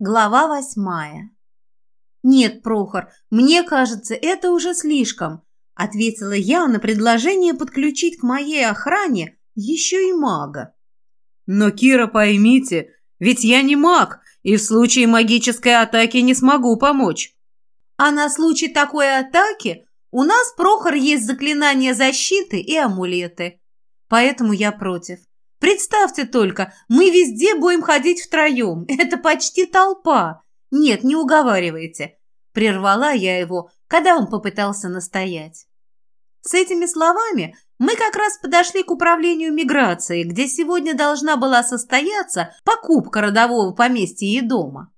Глава восьмая. «Нет, Прохор, мне кажется, это уже слишком», ответила я на предложение подключить к моей охране еще и мага. «Но, Кира, поймите, ведь я не маг, и в случае магической атаки не смогу помочь». «А на случай такой атаки у нас, Прохор, есть заклинания защиты и амулеты. Поэтому я против. Представьте только, мы везде будем ходить втроем. Это почти толпа. Нет, не уговаривайте. Прервала я его, когда он попытался настоять. С этими словами мы как раз подошли к управлению миграции, где сегодня должна была состояться покупка родового поместья и дома.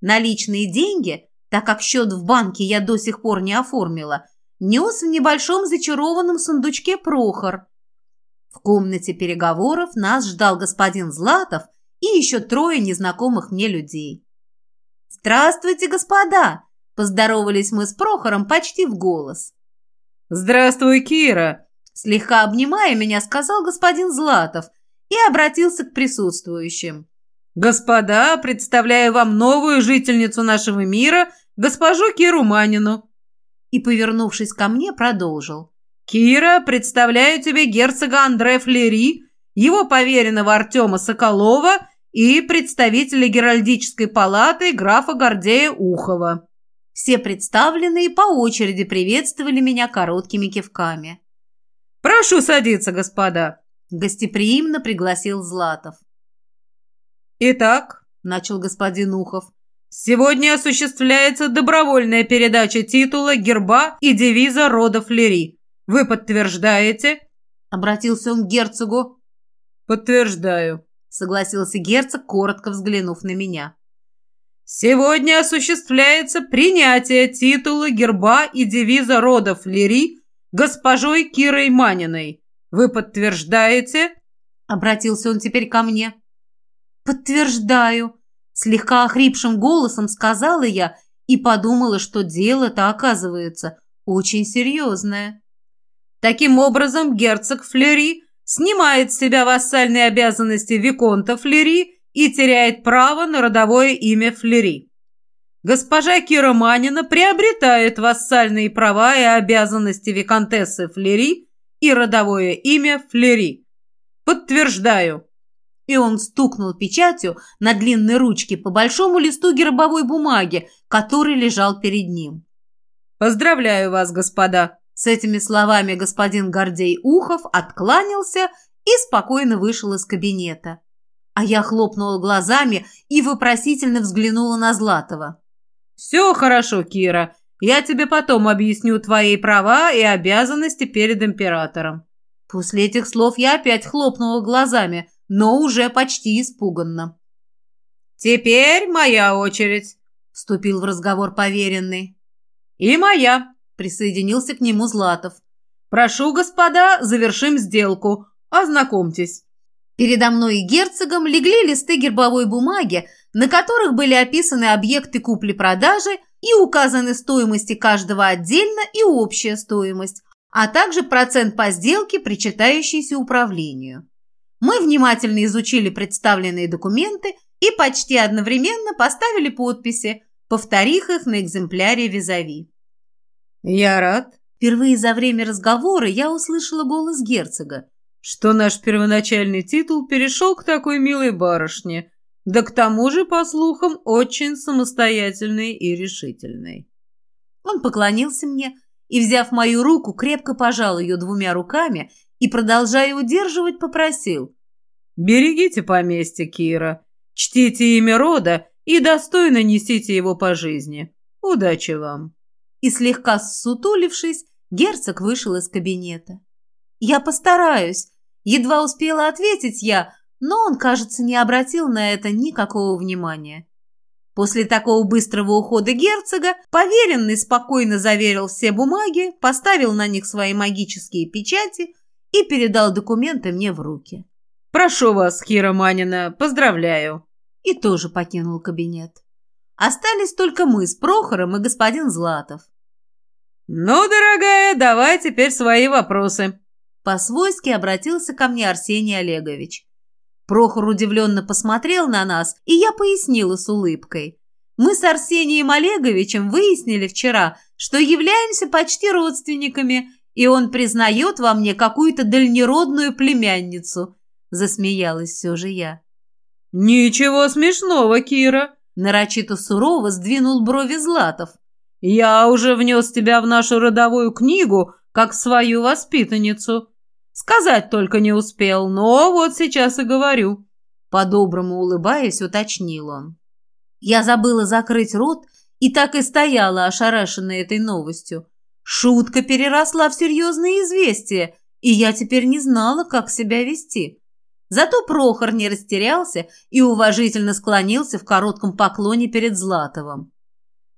Наличные деньги, так как счет в банке я до сих пор не оформила, нес в небольшом зачарованном сундучке Прохор – в комнате переговоров нас ждал господин Златов и еще трое незнакомых мне людей. «Здравствуйте, господа!» – поздоровались мы с Прохором почти в голос. «Здравствуй, Кира!» – слегка обнимая меня, сказал господин Златов и обратился к присутствующим. «Господа, представляю вам новую жительницу нашего мира, госпожу Киру Манину!» И, повернувшись ко мне, продолжил. «Кира, представляю тебе герцога Андре Флери, его поверенного Артема Соколова и представителя Геральдической палаты графа Гордея Ухова». Все представленные по очереди приветствовали меня короткими кивками. «Прошу садиться, господа», – гостеприимно пригласил Златов. «Итак», – начал господин Ухов, – «сегодня осуществляется добровольная передача титула, герба и девиза рода Флери. Вы подтверждаете?» Обратился он к герцогу. «Подтверждаю», — согласился герцог, коротко взглянув на меня. «Сегодня осуществляется принятие титула, герба и девиза рода Флери госпожой Кирой Маниной. Вы подтверждаете?» Обратился он теперь ко мне. «Подтверждаю», — слегка охрипшим голосом сказала я и подумала, что дело-то, оказывается, очень серьезное. Таким образом, герцог Флери снимает с себя вассальные обязанности Виконта Флери и теряет право на родовое имя Флери. Госпожа Кира Манина приобретает вассальные права и обязанности Виконтессы Флери и родовое имя Флери. Подтверждаю. И он стукнул печатью на длинной ручке по большому листу гербовой бумаги, который лежал перед ним. «Поздравляю вас, господа!» С этими словами господин Гордей Ухов откланялся и спокойно вышел из кабинета. А я хлопнула глазами и вопросительно взглянула на Златова. «Все хорошо, Кира. Я тебе потом объясню твои права и обязанности перед императором». После этих слов я опять хлопнула глазами, но уже почти испуганно. «Теперь моя очередь», — вступил в разговор поверенный. «И моя», Присоединился к нему Златов. «Прошу, господа, завершим сделку. Ознакомьтесь». Передо мной и герцогом легли листы гербовой бумаги, на которых были описаны объекты купли-продажи и указаны стоимости каждого отдельно и общая стоимость, а также процент по сделке, причитающийся управлению. Мы внимательно изучили представленные документы и почти одновременно поставили подписи, повторив их на экземпляре визави. «Я рад». Впервые за время разговора я услышала голос герцога. «Что наш первоначальный титул перешел к такой милой барышне, да к тому же, по слухам, очень самостоятельной и решительной». Он поклонился мне и, взяв мою руку, крепко пожал ее двумя руками и, продолжая удерживать, попросил. «Берегите поместье, Кира, чтите имя рода и достойно несите его по жизни. Удачи вам!» И, слегка ссутулившись, герцог вышел из кабинета. «Я постараюсь», — едва успела ответить я, но он, кажется, не обратил на это никакого внимания. После такого быстрого ухода герцога поверенный спокойно заверил все бумаги, поставил на них свои магические печати и передал документы мне в руки. «Прошу вас, Кира Манина, поздравляю!» И тоже покинул кабинет. Остались только мы с Прохором и господин Златов. «Ну, дорогая, давай теперь свои вопросы». По-свойски обратился ко мне Арсений Олегович. Прохор удивленно посмотрел на нас, и я пояснила с улыбкой. Мы с Арсением Олеговичем выяснили вчера, что являемся почти родственниками, и он признает во мне какую-то дальнеродную племянницу. Засмеялась все же я. «Ничего смешного, Кира!» Нарочито сурово сдвинул брови Златов. «Я уже внес тебя в нашу родовую книгу, как свою воспитанницу. Сказать только не успел, но вот сейчас и говорю». По-доброму улыбаясь, уточнил он. Я забыла закрыть рот и так и стояла, ошарашенная этой новостью. Шутка переросла в серьезное известие, и я теперь не знала, как себя вести. Зато Прохор не растерялся и уважительно склонился в коротком поклоне перед Златовым.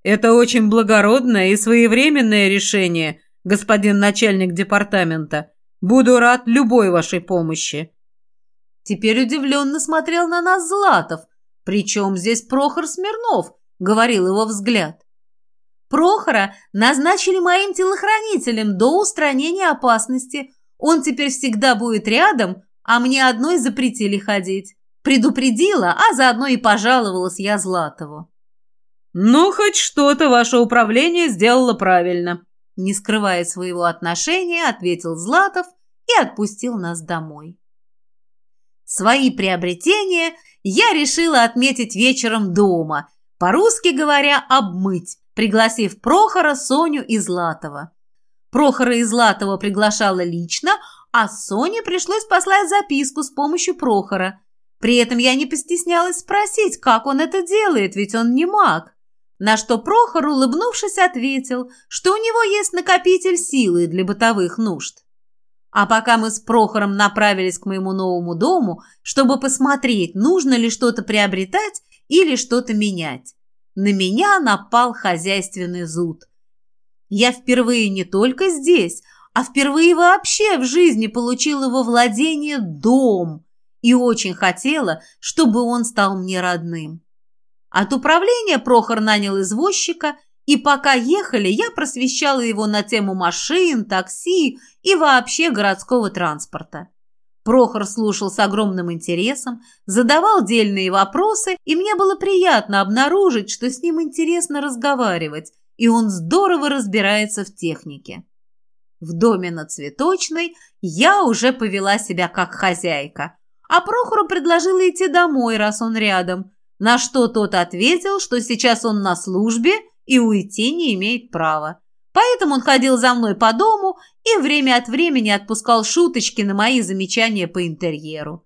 «Это очень благородное и своевременное решение, господин начальник департамента. Буду рад любой вашей помощи». Теперь удивленно смотрел на нас Златов. «Причем здесь Прохор Смирнов?» — говорил его взгляд. Прохора назначили моим телохранителем до устранения опасности. Он теперь всегда будет рядом, а мне одной запретили ходить. Предупредила, а заодно и пожаловалась я Златову. «Ну, хоть что-то ваше управление сделало правильно», не скрывая своего отношения, ответил Златов и отпустил нас домой. Свои приобретения я решила отметить вечером дома, по-русски говоря, обмыть, пригласив Прохора, Соню и Златова. Прохора и Златова приглашала лично, а Соне пришлось послать записку с помощью Прохора. При этом я не постеснялась спросить, как он это делает, ведь он не маг. На что Прохор, улыбнувшись, ответил, что у него есть накопитель силы для бытовых нужд. А пока мы с Прохором направились к моему новому дому, чтобы посмотреть, нужно ли что-то приобретать или что-то менять, на меня напал хозяйственный зуд. Я впервые не только здесь, а впервые вообще в жизни получила во владение дом и очень хотела, чтобы он стал мне родным. От управления Прохор нанял извозчика, и пока ехали, я просвещала его на тему машин, такси и вообще городского транспорта. Прохор слушал с огромным интересом, задавал дельные вопросы, и мне было приятно обнаружить, что с ним интересно разговаривать, и он здорово разбирается в технике. В доме на Цветочной я уже повела себя как хозяйка, а Прохору предложила идти домой, раз он рядом, на что тот ответил, что сейчас он на службе и уйти не имеет права. Поэтому он ходил за мной по дому и время от времени отпускал шуточки на мои замечания по интерьеру.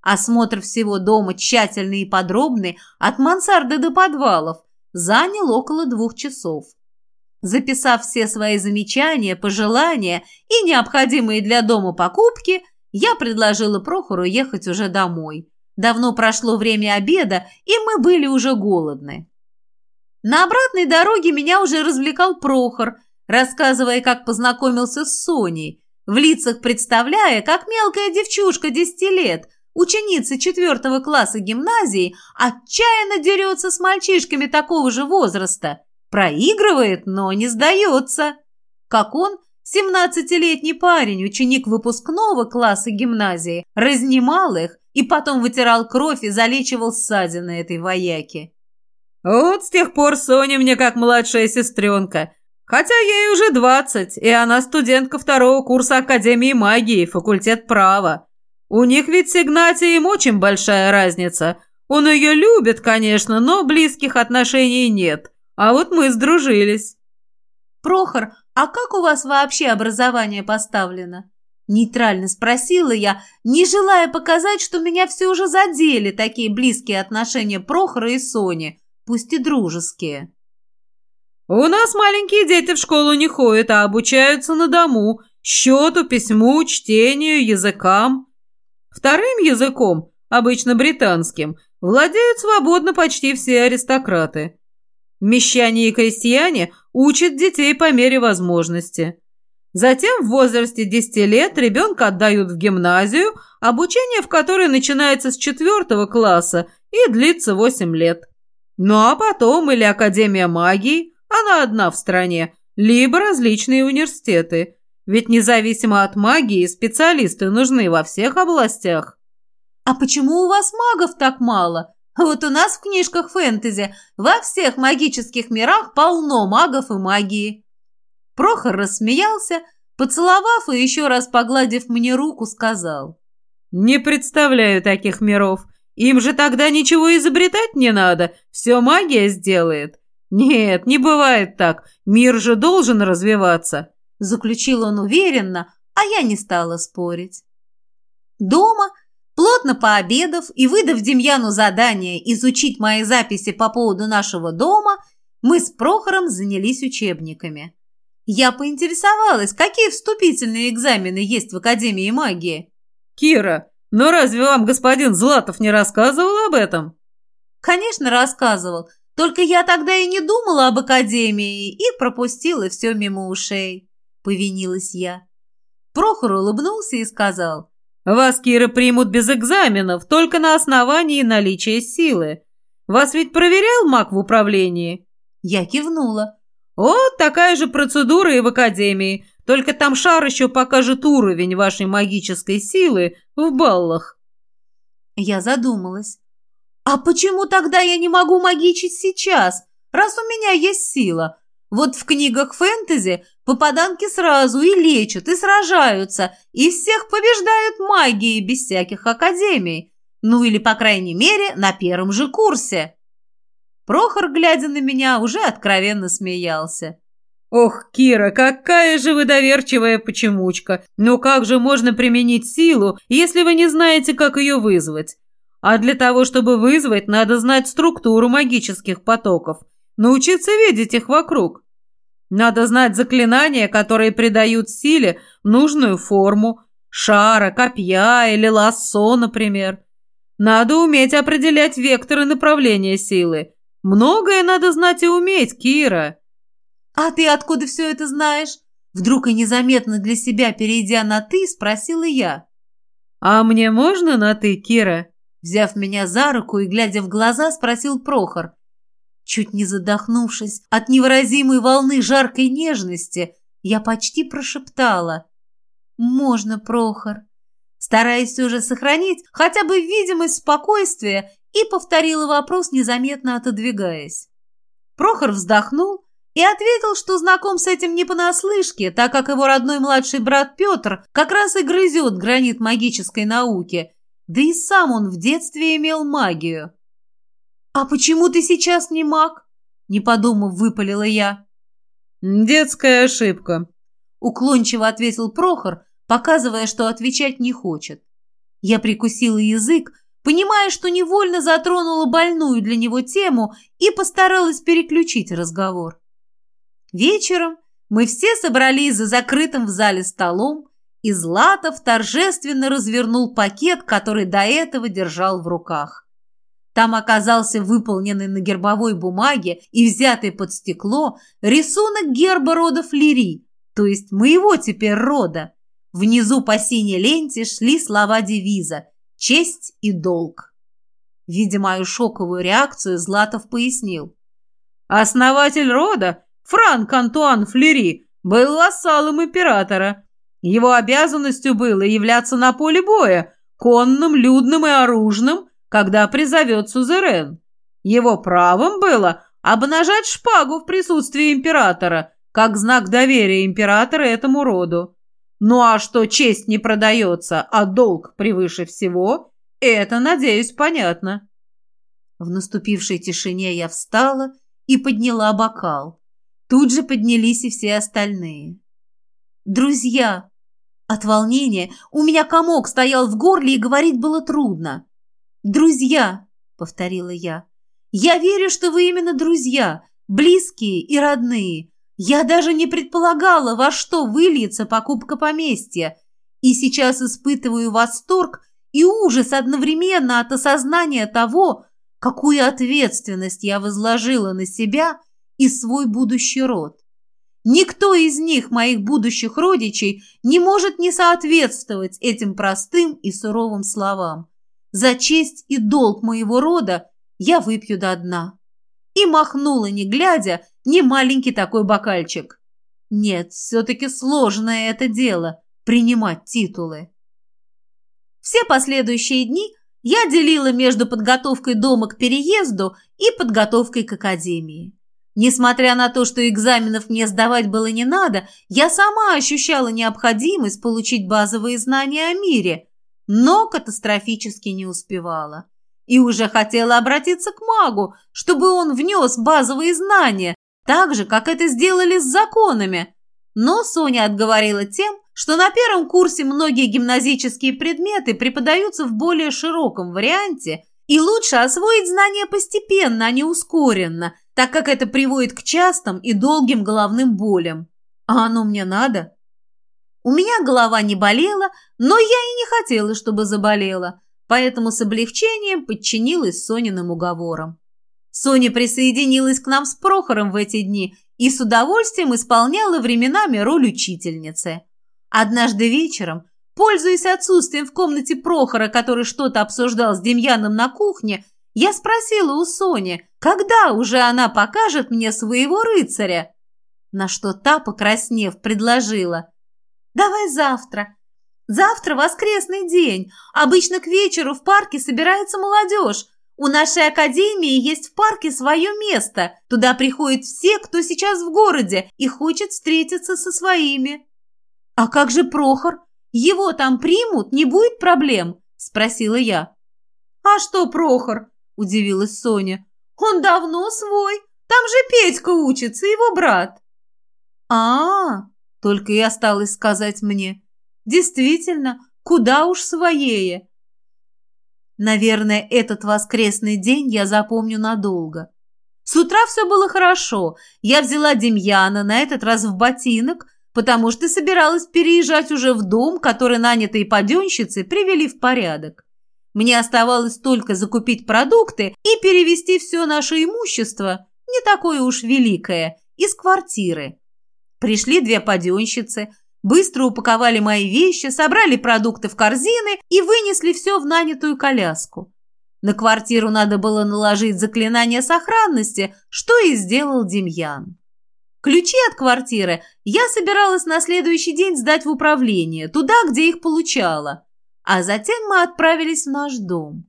Осмотр всего дома тщательный и подробный, от мансарды до подвалов, занял около двух часов. Записав все свои замечания, пожелания и необходимые для дома покупки, я предложила Прохору ехать уже домой. Давно прошло время обеда, и мы были уже голодны. На обратной дороге меня уже развлекал Прохор, рассказывая, как познакомился с Соней, в лицах представляя, как мелкая девчушка десяти лет, ученица четвертого класса гимназии, отчаянно дерется с мальчишками такого же возраста – Проигрывает, но не сдается. Как он, семнадцатилетний парень, ученик выпускного класса гимназии, разнимал их и потом вытирал кровь и залечивал ссадины этой вояки. Вот с тех пор Соня мне как младшая сестренка. Хотя ей уже двадцать, и она студентка второго курса Академии магии, факультет права. У них ведь с Игнатием очень большая разница. Он ее любит, конечно, но близких отношений нет. А вот мы сдружились. Прохор, а как у вас вообще образование поставлено? Нейтрально спросила я, не желая показать, что меня все уже задели такие близкие отношения Прохора и Сони, пусть и дружеские. У нас маленькие дети в школу не ходят, а обучаются на дому, счету, письму, чтению, языкам. Вторым языком, обычно британским, владеют свободно почти все аристократы. Мещане и крестьяне учат детей по мере возможности. Затем в возрасте 10 лет ребенка отдают в гимназию, обучение в которой начинается с 4 класса и длится 8 лет. Ну а потом или Академия магии, она одна в стране, либо различные университеты. Ведь независимо от магии специалисты нужны во всех областях. «А почему у вас магов так мало? Вот у нас в книжках фэнтези во всех магических мирах полно магов и магии». Прохор рассмеялся, поцеловав и еще раз погладив мне руку, сказал. «Не представляю таких миров. Им же тогда ничего изобретать не надо, все магия сделает. Нет, не бывает так, мир же должен развиваться», заключил он уверенно, а я не стала спорить. Дома Плотно пообедав и выдав Демьяну задание изучить мои записи по поводу нашего дома, мы с Прохором занялись учебниками. Я поинтересовалась, какие вступительные экзамены есть в Академии магии. «Кира, но разве вам господин Златов не рассказывал об этом?» «Конечно, рассказывал. Только я тогда и не думала об Академии и пропустила все мимо ушей», — повинилась я. Прохор улыбнулся и сказал, вас, Кира, примут без экзаменов, только на основании наличия силы. Вас ведь проверял маг в управлении?» Я кивнула. «Вот такая же процедура и в академии, только там шар еще покажет уровень вашей магической силы в баллах». Я задумалась. «А почему тогда я не могу магичить сейчас, раз у меня есть сила? Вот в книгах фэнтези попаданки сразу и лечат, и сражаются, и всех побеждают магией без всяких академий. Ну или, по крайней мере, на первом же курсе. Прохор, глядя на меня, уже откровенно смеялся. «Ох, Кира, какая же вы доверчивая почемучка! Ну как же можно применить силу, если вы не знаете, как ее вызвать? А для того, чтобы вызвать, надо знать структуру магических потоков, научиться видеть их вокруг. Надо знать заклинания, которые придают силе нужную форму, шара, копья или лассо, например. Надо уметь определять векторы направления силы. Многое надо знать и уметь, Кира. А ты откуда все это знаешь? Вдруг и незаметно для себя, перейдя на «ты», спросила я. «А мне можно на «ты», Кира?» Взяв меня за руку и глядя в глаза, спросил Прохор. Чуть не задохнувшись от невыразимой волны жаркой нежности, я почти прошептала. «Можно, Прохор?» Стараясь уже сохранить хотя бы видимость спокойствия, и повторила вопрос, незаметно отодвигаясь. Прохор вздохнул и ответил, что знаком с этим не понаслышке, так как его родной младший брат Петр как раз и грызет гранит магической науки, да и сам он в детстве имел магию. «А почему ты сейчас не маг?» Не подумав, выпалила я. «Детская ошибка», — уклончиво ответил Прохор, показывая, что отвечать не хочет. Я прикусила язык, понимая, что невольно затронула больную для него тему и постаралась переключить разговор. Вечером мы все собрались за закрытым в зале столом, и Златов торжественно развернул пакет, который до этого держал в руках. Там оказался выполненный на гербовой бумаге и взятый под стекло рисунок герба рода Флери, то есть моего теперь рода. Внизу по синей ленте шли слова девиза «Честь и долг». Видя мою шоковую реакцию, Златов пояснил. «Основатель рода, Франк Антуан Флери, был вассалом императора. Его обязанностью было являться на поле боя, конным, людным и оружным, когда призовет сузерен. Его правом было обнажать шпагу в присутствии императора, как знак доверия императора этому роду. Ну а что честь не продается, а долг превыше всего, это, надеюсь, понятно. В наступившей тишине я встала и подняла бокал. Тут же поднялись и все остальные. «Друзья!» От волнения у меня комок стоял в горле и говорить было трудно. «Друзья!» — повторила я. «Я верю, что вы именно друзья, близкие и родные. Я даже не предполагала, во что выльется покупка поместья. И сейчас испытываю восторг и ужас одновременно от осознания того, какую ответственность я возложила на себя и свой будущий род. Никто из них, моих будущих родичей, не может не соответствовать этим простым и суровым словам. За честь и долг моего рода я выпью до дна. И махнула, не глядя, не маленький такой бокальчик. Нет, все-таки сложное это дело – принимать титулы. Все последующие дни я делила между подготовкой дома к переезду и подготовкой к академии. Несмотря на то, что экзаменов мне сдавать было не надо, я сама ощущала необходимость получить базовые знания о мире, но катастрофически не успевала. И уже хотела обратиться к магу, чтобы он внес базовые знания, так же, как это сделали с законами. Но Соня отговорила тем, что на первом курсе многие гимназические предметы преподаются в более широком варианте, и лучше освоить знания постепенно, а не ускоренно, так как это приводит к частым и долгим головным болям. А оно мне надо? У меня голова не болела, но я и не хотела, чтобы заболела, поэтому с облегчением подчинилась Сониным уговорам. Соня присоединилась к нам с Прохором в эти дни и с удовольствием исполняла временами роль учительницы. Однажды вечером, пользуясь отсутствием в комнате Прохора, который что-то обсуждал с Демьяном на кухне, я спросила у Сони, когда уже она покажет мне своего рыцаря. На что та, покраснев, предложила. «Давай завтра. Завтра воскресный день. Обычно к вечеру в парке собирается молодежь. У нашей академии есть в парке свое место. Туда приходят все, кто сейчас в городе и хочет встретиться со своими». «А как же Прохор? Его там примут? Не будет проблем?» – спросила я. «А что Прохор?» – удивилась Соня. «Он давно свой. Там же Петька учится, его брат». «А-а-а!» – только и осталось сказать мне. «Действительно, куда уж своее!» Наверное, этот воскресный день я запомню надолго. С утра все было хорошо. Я взяла Демьяна, на этот раз в ботинок, потому что собиралась переезжать уже в дом, который нанятые паденщицы привели в порядок. Мне оставалось только закупить продукты и перевести все наше имущество, не такое уж великое, из квартиры. Пришли две паденщицы, быстро упаковали мои вещи, собрали продукты в корзины и вынесли все в нанятую коляску. На квартиру надо было наложить заклинание сохранности, что и сделал Демьян. Ключи от квартиры я собиралась на следующий день сдать в управление, туда, где их получала. А затем мы отправились в наш дом.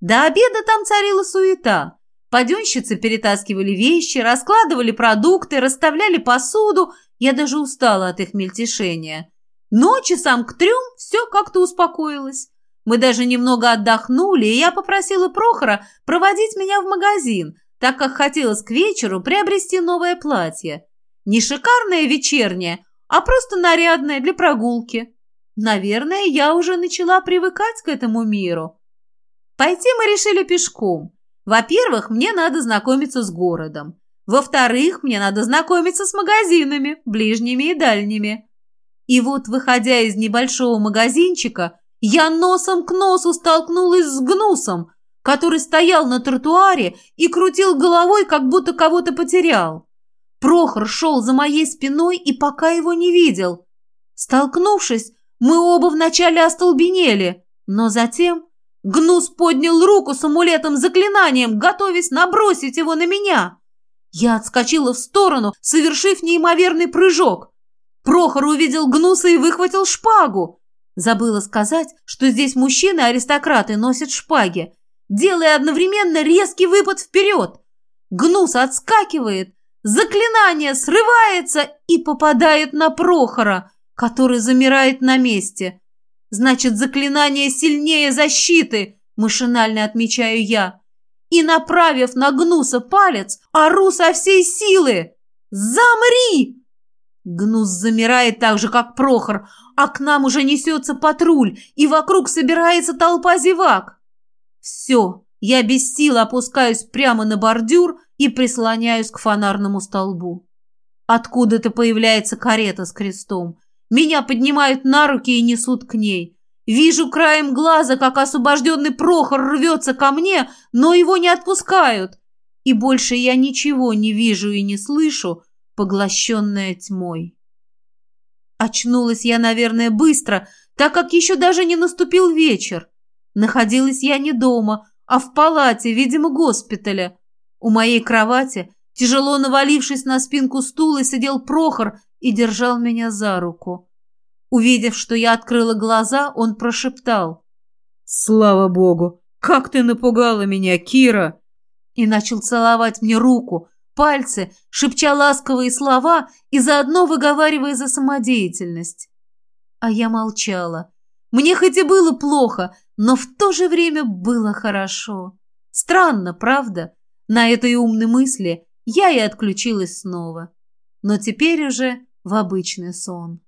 До обеда там царила суета. Паденщицы перетаскивали вещи, раскладывали продукты, расставляли посуду. Я даже устала от их мельтешения. Но часам к трем все как-то успокоилось. Мы даже немного отдохнули, и я попросила Прохора проводить меня в магазин – так как хотелось к вечеру приобрести новое платье. Не шикарное вечернее, а просто нарядное для прогулки. Наверное, я уже начала привыкать к этому миру. Пойти мы решили пешком. Во-первых, мне надо знакомиться с городом. Во-вторых, мне надо знакомиться с магазинами, ближними и дальними. И вот, выходя из небольшого магазинчика, я носом к носу столкнулась с гнусом, который стоял на тротуаре и крутил головой, как будто кого-то потерял. Прохор шел за моей спиной и пока его не видел. Столкнувшись, мы оба вначале остолбенели, но затем Гнус поднял руку с амулетом-заклинанием, готовясь набросить его на меня. Я отскочила в сторону, совершив неимоверный прыжок. Прохор увидел Гнуса и выхватил шпагу. Забыла сказать, что здесь мужчины-аристократы носят шпаги, делая одновременно резкий выпад вперед. Гнус отскакивает, заклинание срывается и попадает на Прохора, который замирает на месте. Значит, заклинание сильнее защиты, машинально отмечаю я. И, направив на Гнуса палец, ору со всей силы. «Замри!» Гнус замирает так же, как Прохор, а к нам уже несется патруль, и вокруг собирается толпа зевак. Все, я без сил опускаюсь прямо на бордюр и прислоняюсь к фонарному столбу. Откуда-то появляется карета с крестом. Меня поднимают на руки и несут к ней. Вижу краем глаза, как освобожденный Прохор рвется ко мне, но его не отпускают. И больше я ничего не вижу и не слышу, поглощенная тьмой. Очнулась я, наверное, быстро, так как еще даже не наступил вечер. Находилась я не дома, а в палате, видимо, госпиталя. У моей кровати, тяжело навалившись на спинку стула, сидел Прохор и держал меня за руку. Увидев, что я открыла глаза, он прошептал. «Слава богу! Как ты напугала меня, Кира!» И начал целовать мне руку, пальцы, шепча ласковые слова и заодно выговаривая за самодеятельность. А я молчала. Мне хоть и было плохо, но в то же время было хорошо. Странно, правда? На этой умной мысли я и отключилась снова. Но теперь уже в обычный сон.